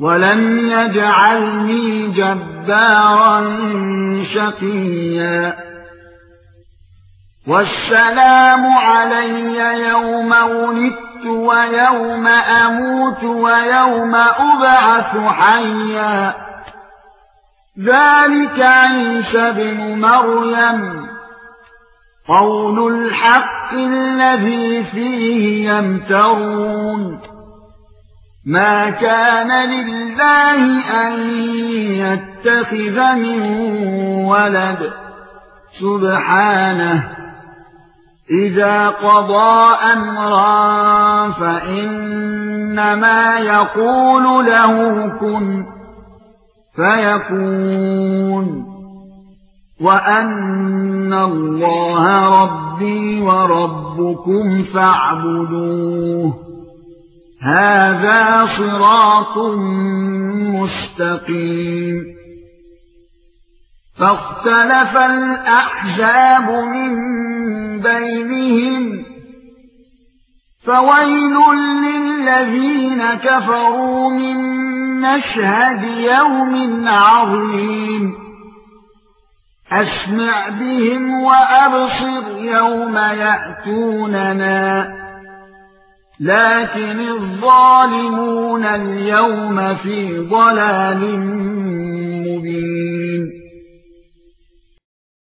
ولم يجعلني جبارا شقيا والسلام علي يوم ولدت ويوم أموت ويوم ابعث حيا ذلك عيسى بن مريم قول الحق الذي فيه يمترون ما كان لله ان يتخذ من ولد سبحانه اذا قضى امرا فانما يقول له كن فيكون وان الله ربي وربكم فاعبدوه هذا صراط مستقيم. فاختلف الأحزاب من بينهم فويل للذين كفروا من مشهد يوم عظيم. أسمع بهم وأبصر يوم يأتوننا. لكن الظالمون اليوم في ضلال مبين.